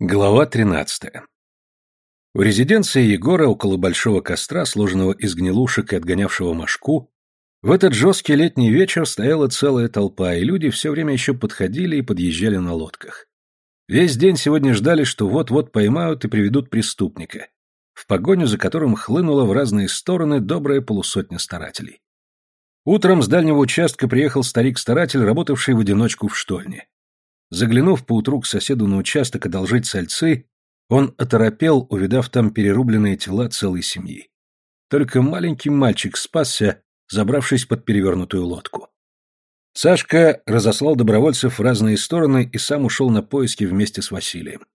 Глава 13. У резиденции Егора около большого костра, сложенного из гнилушек и отгонявшего мошку, в этот жесткий летний вечер стояла целая толпа, и люди все время еще подходили и подъезжали на лодках. Весь день сегодня ждали, что вот-вот поймают и приведут преступника, в погоню за которым хлынула в разные стороны добрая полусотня старателей. Утром с дальнего участка приехал старик-старатель, работавший в одиночку в штольне. Заглянув поутру к соседу на участок одолжить сальцы, он оторопел, увидав там перерубленные тела целой семьи. Только маленький мальчик спасся, забравшись под перевернутую лодку. Сашка разослал добровольцев в разные стороны и сам ушел на поиски вместе с Василием.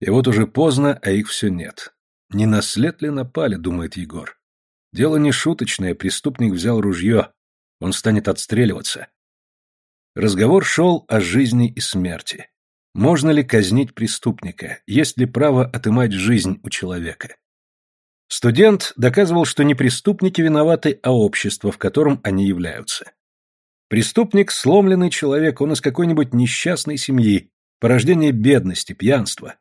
И вот уже поздно, а их все нет. Не на ли напали, думает Егор. Дело не шуточное, преступник взял ружье. Он станет отстреливаться. Разговор шел о жизни и смерти. Можно ли казнить преступника? Есть ли право отымать жизнь у человека? Студент доказывал, что не преступники виноваты, а общество, в котором они являются. Преступник – сломленный человек, он из какой-нибудь несчастной семьи, порождение бедности, пьянства.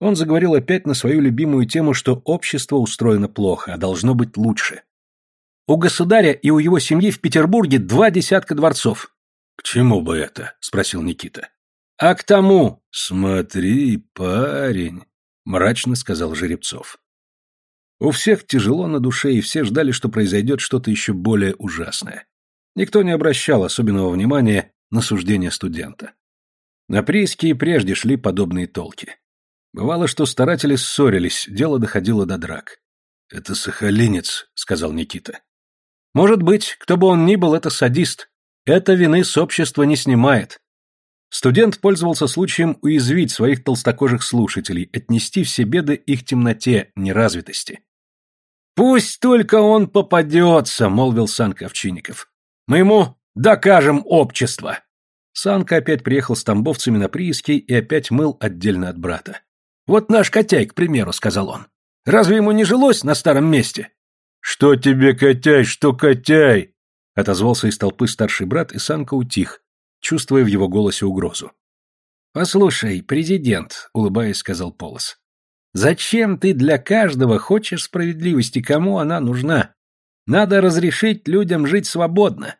Он заговорил опять на свою любимую тему, что общество устроено плохо, а должно быть лучше. У государя и у его семьи в Петербурге два десятка дворцов. «К чему бы это?» — спросил Никита. «А к тому...» «Смотри, парень», — мрачно сказал Жеребцов. У всех тяжело на душе, и все ждали, что произойдет что-то еще более ужасное. Никто не обращал особенного внимания на суждение студента. На прииске и прежде шли подобные толки. Бывало, что старатели ссорились, дело доходило до драк. «Это сахалинец», — сказал Никита. «Может быть, кто бы он ни был, это садист. Это вины с общества не снимает. Студент пользовался случаем уязвить своих толстокожих слушателей, отнести все беды их темноте, неразвитости. «Пусть только он попадется», — молвил Санка Овчинников. «Мы ему докажем общество». Санка опять приехал с тамбовцами на прииски и опять мыл отдельно от брата. «Вот наш Котяй, к примеру», — сказал он. «Разве ему не жилось на старом месте?» «Что тебе, Котяй, что Котяй?» Отозвался из толпы старший брат, и Санка утих, чувствуя в его голосе угрозу. «Послушай, президент», — улыбаясь, сказал Полос, — «зачем ты для каждого хочешь справедливости, кому она нужна? Надо разрешить людям жить свободно».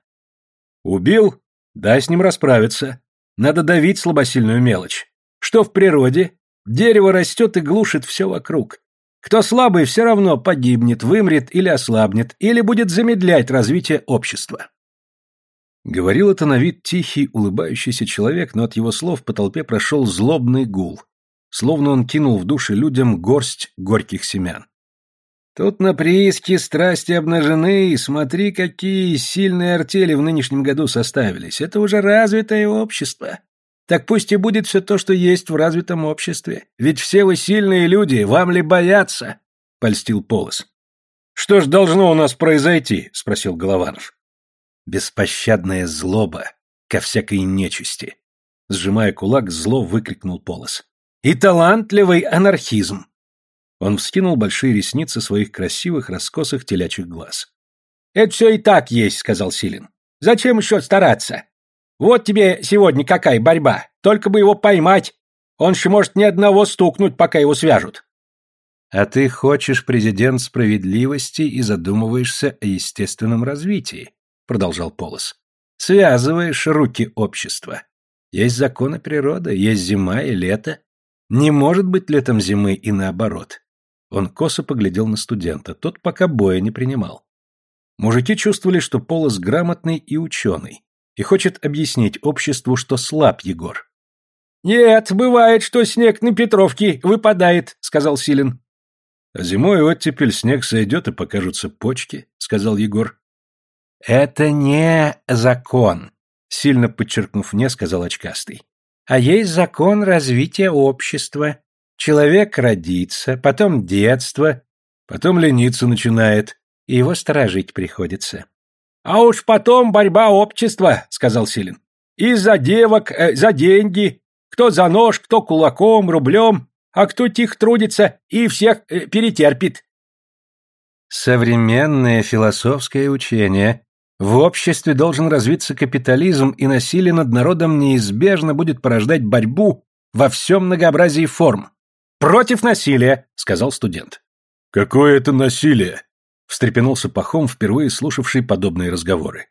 «Убил? Дай с ним расправиться. Надо давить слабосильную мелочь. Что в природе? Дерево растет и глушит все вокруг. Кто слабый, все равно погибнет, вымрет или ослабнет, или будет замедлять развитие общества. Говорил это на вид тихий, улыбающийся человек, но от его слов по толпе прошел злобный гул, словно он кинул в души людям горсть горьких семян. Тут на прииске страсти обнажены, и смотри, какие сильные артели в нынешнем году составились. Это уже развитое общество. Так пусть и будет все то, что есть в развитом обществе. Ведь все вы сильные люди, вам ли бояться? — польстил Полос. «Что ж должно у нас произойти?» — спросил Голованов. «Беспощадная злоба ко всякой нечисти», — сжимая кулак, зло выкрикнул Полос. «И талантливый анархизм!» Он вскинул большие ресницы своих красивых, раскосых телячьих глаз. «Это все и так есть», — сказал Силин. «Зачем еще стараться? Вот тебе сегодня какая борьба. Только бы его поймать. Он же может ни одного стукнуть, пока его свяжут. А ты хочешь, президент, справедливости и задумываешься о естественном развитии, продолжал Полос. Связываешь руки общества. Есть законы природы, есть зима и лето. Не может быть летом зимы и наоборот. Он косо поглядел на студента, тот пока боя не принимал. Мужики чувствовали, что Полос грамотный и ученый, и хочет объяснить обществу, что слаб Егор. «Нет, бывает, что снег на Петровке выпадает», — сказал Силин. «А зимой оттепель снег сойдет и покажутся почки», — сказал Егор. «Это не закон», — сильно подчеркнув «не», сказал очкастый. «А есть закон развития общества. Человек родится, потом детство, потом лениться начинает, и его сторожить приходится. А уж потом борьба общества, сказал Силин. И за девок, э, за деньги, кто за нож, кто кулаком, рублем, а кто тихо трудится и всех э, перетерпит. Современное философское учение. В обществе должен развиться капитализм, и насилие над народом неизбежно будет порождать борьбу во всем многообразии форм. Против насилия, сказал студент. Какое это насилие? Встрепенулся Пахом, впервые слушавший подобные разговоры.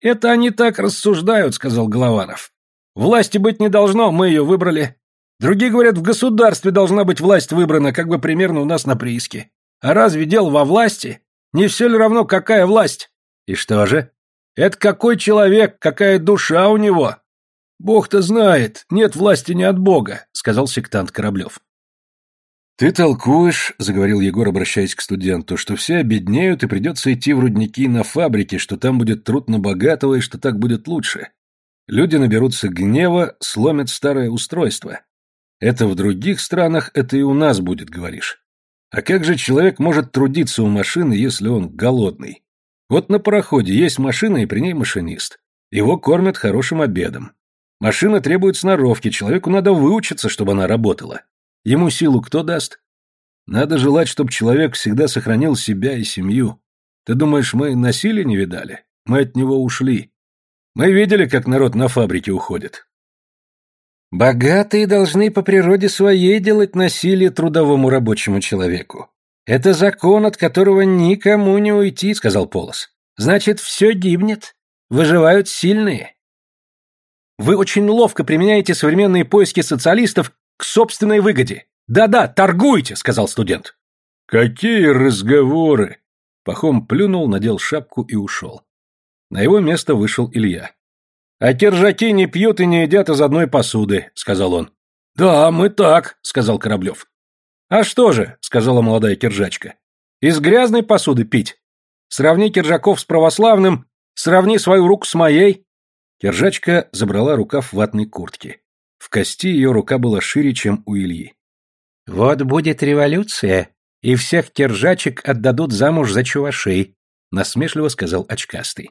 Это они так рассуждают, сказал Голованов. Власти быть не должно, мы ее выбрали. Другие говорят, в государстве должна быть власть выбрана, как бы примерно у нас на прииске. А разве дело во власти? Не все ли равно, какая власть? И что же? Это какой человек, какая душа у него. Бог-то знает, нет власти не от Бога, сказал сектант Кораблев. «Ты толкуешь», — заговорил Егор, обращаясь к студенту, «что все обеднеют и придется идти в рудники на фабрике, что там будет труд на богатого и что так будет лучше. Люди наберутся гнева, сломят старое устройство. Это в других странах, это и у нас будет, говоришь. А как же человек может трудиться у машины, если он голодный? Вот на пароходе есть машина и при ней машинист. Его кормят хорошим обедом. Машина требует сноровки, человеку надо выучиться, чтобы она работала. Ему силу кто даст? Надо желать, чтобы человек всегда сохранил себя и семью. Ты думаешь, мы насилие не видали? Мы от него ушли. Мы видели, как народ на фабрике уходит. Богатые должны по природе своей делать насилие трудовому рабочему человеку. Это закон, от которого никому не уйти, сказал Полос. Значит, все гибнет. Выживают сильные. Вы очень ловко применяете современные поиски социалистов к собственной выгоде. Да-да, торгуйте, сказал студент. Какие разговоры! Пахом плюнул, надел шапку и ушел. На его место вышел Илья. «А киржаки не пьют и не едят из одной посуды», — сказал он. «Да, мы так», — сказал Кораблев. «А что же», — сказала молодая киржачка, — «из грязной посуды пить? Сравни киржаков с православным, сравни свою руку с моей». Киржачка забрала рукав ватной куртки. В кости ее рука была шире, чем у Ильи. «Вот будет революция, и всех киржачек отдадут замуж за чувашей», — насмешливо сказал очкастый.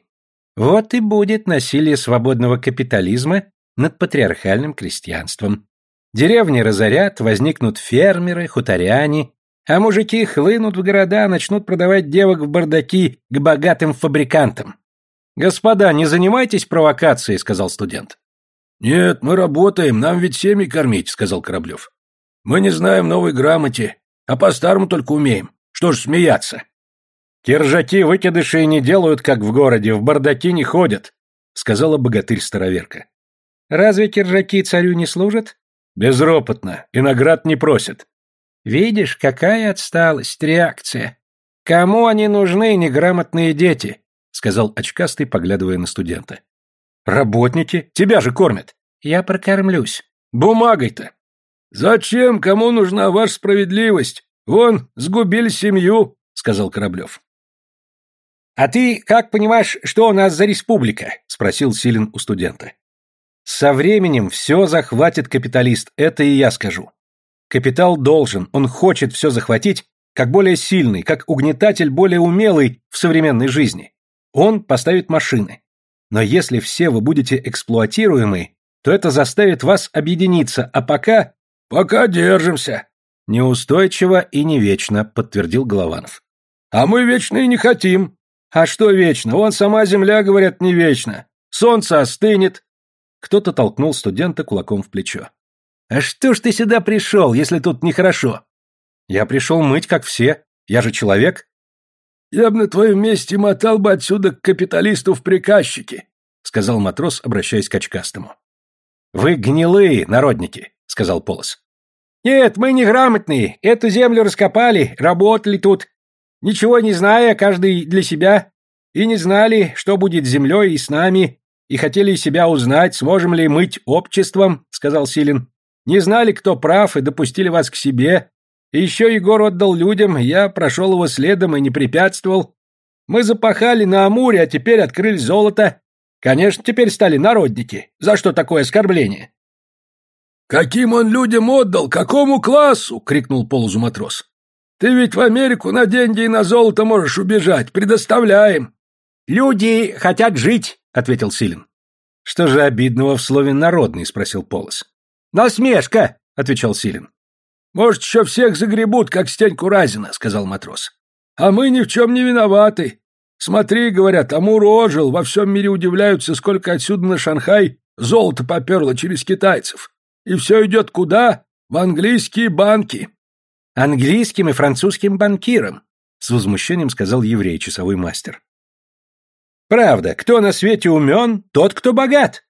«Вот и будет насилие свободного капитализма над патриархальным крестьянством. Деревни разорят, возникнут фермеры, хуторяне, а мужики хлынут в города, начнут продавать девок в бардаки к богатым фабрикантам. «Господа, не занимайтесь провокацией», — сказал студент. «Нет, мы работаем, нам ведь семьи кормить», — сказал Кораблев. «Мы не знаем новой грамоте, а по-старому только умеем. Что ж смеяться?» «Киржаки выкидыши не делают, как в городе, в бардаки не ходят», — сказала богатырь-староверка. «Разве киржаки царю не служат?» «Безропотно, и наград не просят». «Видишь, какая отсталость, реакция. Кому они нужны, неграмотные дети?» — сказал очкастый, поглядывая на студента. Работники? Тебя же кормят. Я прокормлюсь. Бумагой-то. Зачем? Кому нужна ваша справедливость? Вон, сгубили семью, сказал Кораблев. А ты как понимаешь, что у нас за республика? спросил Силин у студента. Со временем все захватит капиталист, это и я скажу. Капитал должен, он хочет все захватить, как более сильный, как угнетатель более умелый в современной жизни. Он поставит машины. Но если все вы будете эксплуатируемы, то это заставит вас объединиться, а пока... Пока держимся. Неустойчиво и не вечно, подтвердил Голованов. А мы вечно и не хотим. А что вечно? Вон сама земля, говорят, не вечно. Солнце остынет. Кто-то толкнул студента кулаком в плечо. А что ж ты сюда пришел, если тут нехорошо? Я пришел мыть, как все. Я же человек. «Я бы на твоем месте мотал бы отсюда к капиталисту в приказчике», — сказал матрос, обращаясь к очкастому. «Вы гнилые, народники», — сказал Полос. «Нет, мы неграмотные. Эту землю раскопали, работали тут. Ничего не зная, каждый для себя. И не знали, что будет с землей и с нами. И хотели себя узнать, сможем ли мыть обществом», — сказал Силин. «Не знали, кто прав, и допустили вас к себе. Еще Егор отдал людям, я прошел его следом и не препятствовал. Мы запахали на Амуре, а теперь открыли золото. Конечно, теперь стали народники. За что такое оскорбление? «Каким он людям отдал? Какому классу?» — крикнул полузу матрос. «Ты ведь в Америку на деньги и на золото можешь убежать. Предоставляем». «Люди хотят жить», — ответил Силин. «Что же обидного в слове «народный»?» — спросил Полос. «Насмешка», — отвечал Силин. «Может, еще всех загребут, как Стеньку Разина», — сказал матрос. «А мы ни в чем не виноваты. Смотри, — говорят, — Амур ожил, во всем мире удивляются, сколько отсюда на Шанхай золото поперло через китайцев. И все идет куда? В английские банки. Английским и французским банкирам, с возмущением сказал еврей, часовой мастер. Правда, кто на свете умен, тот, кто богат.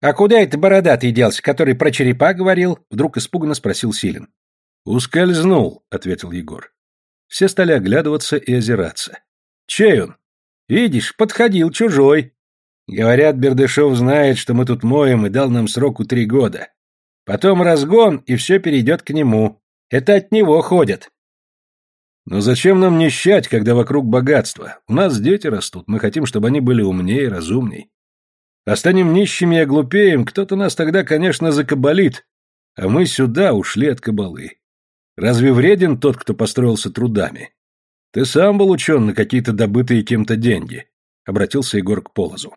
А куда это бородатый делся, который про черепа говорил? Вдруг испуганно спросил Силин. Ускользнул, ответил Егор. Все стали оглядываться и озираться. Чей он? Видишь, подходил чужой. Говорят, Бердышев знает, что мы тут моем, и дал нам сроку три года. Потом разгон, и все перейдет к нему. Это от него ходят. Но зачем нам нищать, когда вокруг богатство? У нас дети растут, мы хотим, чтобы они были умнее, разумней. Останем нищими и оглупеем, кто-то нас тогда, конечно, закабалит, а мы сюда ушли от кабалы. Разве вреден тот, кто построился трудами? Ты сам был учен на какие-то добытые кем-то деньги, — обратился Егор к Полозу.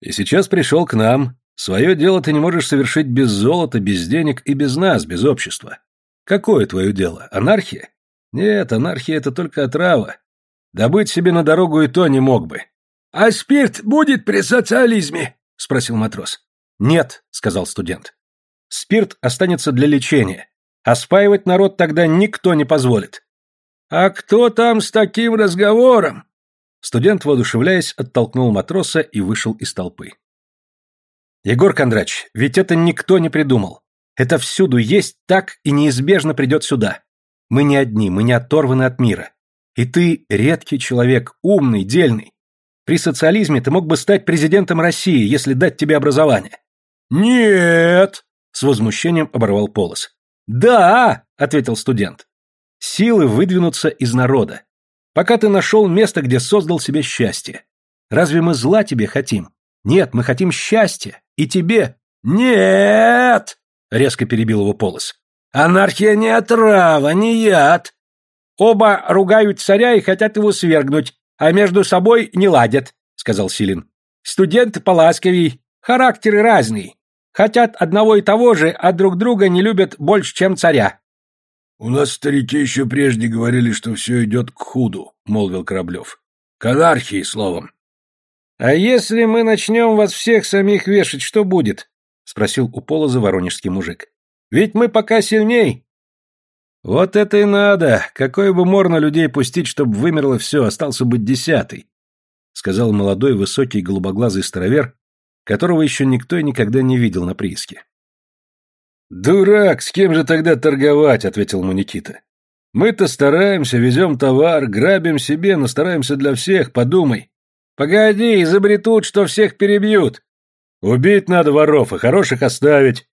И сейчас пришел к нам. Свое дело ты не можешь совершить без золота, без денег и без нас, без общества. Какое твое дело? Анархия? Нет, анархия — это только отрава. Добыть себе на дорогу и то не мог бы. — А спирт будет при социализме? — спросил матрос. — Нет, — сказал студент. — Спирт останется для лечения. А спаивать народ тогда никто не позволит. — А кто там с таким разговором? Студент, воодушевляясь, оттолкнул матроса и вышел из толпы. Егор Кондрач, ведь это никто не придумал. Это всюду есть, так и неизбежно придет сюда. Мы не одни, мы не оторваны от мира. И ты редкий человек, умный, дельный. При социализме ты мог бы стать президентом России, если дать тебе образование. Нет, с возмущением оборвал Полос. Да, ответил студент. Силы выдвинутся из народа. Пока ты нашел место, где создал себе счастье. Разве мы зла тебе хотим? Нет, мы хотим счастья. И тебе. Нет! Резко перебил его Полос. Анархия не отрава, не яд. Оба ругают царя и хотят его свергнуть, а между собой не ладят, сказал Силин. Студенты поласковей, характеры разные. Хотят одного и того же, а друг друга не любят больше, чем царя. У нас старики еще прежде говорили, что все идет к худу, молвил Кораблев. К анархии, словом. А если мы начнем вас всех самих вешать, что будет? спросил у Полоза воронежский мужик. Ведь мы пока сильней. Вот это и надо. Какое бы морно людей пустить, чтобы вымерло все, остался бы десятый, сказал молодой, высокий, голубоглазый старовер, которого еще никто и никогда не видел на прииске. «Дурак, с кем же тогда торговать?» — ответил ему Никита. «Мы-то стараемся, везем товар, грабим себе, но стараемся для всех, подумай». «Погоди, изобретут, что всех перебьют». «Убить надо воров, и хороших оставить».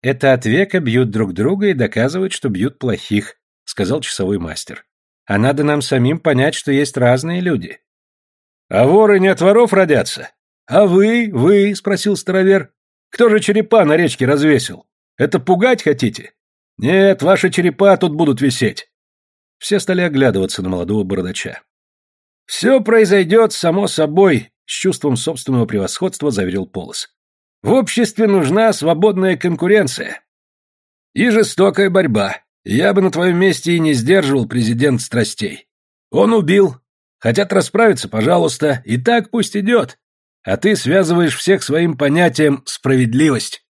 «Это от века бьют друг друга и доказывают, что бьют плохих», — сказал часовой мастер. «А надо нам самим понять, что есть разные люди». «А воры не от воров родятся?» «А вы, вы?» — спросил старовер. «Кто же черепа на речке развесил? Это пугать хотите? Нет, ваши черепа тут будут висеть». Все стали оглядываться на молодого бородача. «Все произойдет само собой», — с чувством собственного превосходства заверил Полос. «В обществе нужна свободная конкуренция и жестокая борьба. Я бы на твоем месте и не сдерживал президент страстей. Он убил. Хотят расправиться, пожалуйста, и так пусть идет а ты связываешь всех своим понятием «справедливость».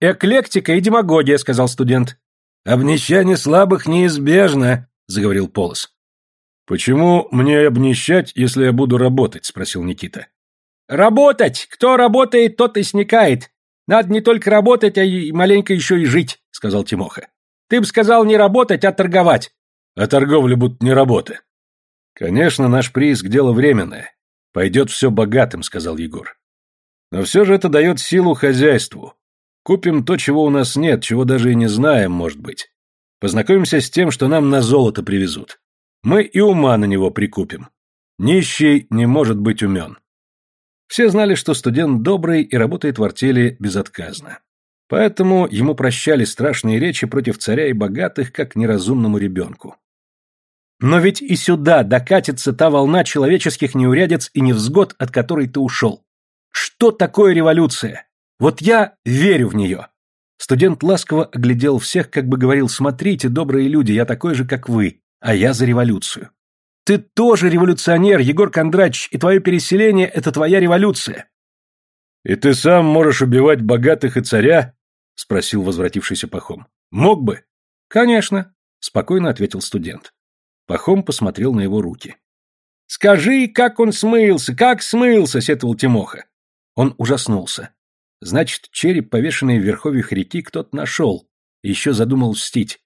«Эклектика и демагогия», — сказал студент. «Обнищание слабых неизбежно», — заговорил Полос. «Почему мне обнищать, если я буду работать?» — спросил Никита. «Работать! Кто работает, тот и сникает. Надо не только работать, а и маленько еще и жить», — сказал Тимоха. «Ты бы сказал не работать, а торговать». «А торговля будут не работы». «Конечно, наш прииск — дело временное. Пойдет все богатым, сказал Егор. Но все же это дает силу хозяйству. Купим то, чего у нас нет, чего даже и не знаем, может быть. Познакомимся с тем, что нам на золото привезут. Мы и ума на него прикупим. Нищий не может быть умен. Все знали, что студент добрый и работает в артели безотказно. Поэтому ему прощали страшные речи против царя и богатых, как неразумному ребенку. Но ведь и сюда докатится та волна человеческих неурядиц и невзгод, от которой ты ушел. Что такое революция? Вот я верю в нее. Студент ласково оглядел всех, как бы говорил, смотрите, добрые люди, я такой же, как вы, а я за революцию. Ты тоже революционер, Егор Кондрач, и твое переселение – это твоя революция. И ты сам можешь убивать богатых и царя, — спросил возвратившийся Пахом. «Мог бы». «Конечно», — спокойно ответил студент. Пахом посмотрел на его руки. «Скажи, как он смылся, как смылся!» — сетовал Тимоха. Он ужаснулся. Значит, череп, повешенный в верховьях реки, кто-то нашел. Еще задумал мстить.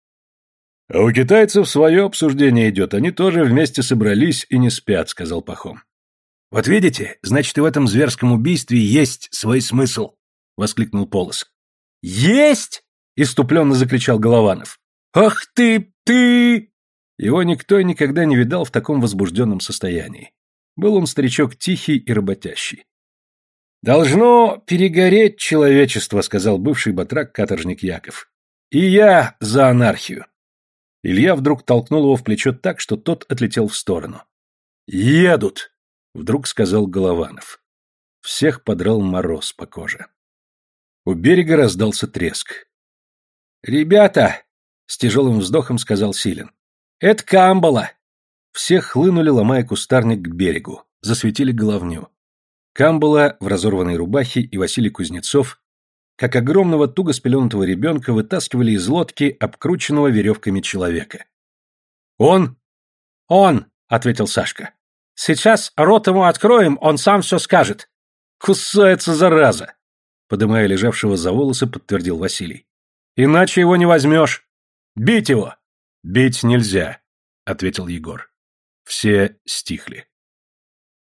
«А у китайцев свое обсуждение идет, они тоже вместе собрались и не спят», — сказал Пахом. «Вот видите, значит, и в этом зверском убийстве есть свой смысл», — воскликнул Полос. «Есть!» — иступленно закричал Голованов. «Ах ты, ты!» Его никто и никогда не видал в таком возбужденном состоянии. Был он старичок тихий и работящий. «Должно перегореть человечество», — сказал бывший батрак каторжник Яков. «И я за анархию». Илья вдруг толкнул его в плечо так, что тот отлетел в сторону. «Едут!» — вдруг сказал Голованов. Всех подрал мороз по коже. У берега раздался треск. «Ребята!» — с тяжелым вздохом сказал Силин. «Это Камбала!» Все хлынули, ломая кустарник к берегу, засветили головню. Камбала в разорванной рубахе и Василий Кузнецов, как огромного туго спеленутого ребенка, вытаскивали из лодки обкрученного веревками человека. «Он?» «Он!» — ответил Сашка. «Сейчас рот ему откроем, он сам все скажет». «Кусается, зараза!» Подымая лежавшего за волосы, подтвердил Василий. «Иначе его не возьмешь. Бить его!» «Бить нельзя», — ответил Егор. Все стихли.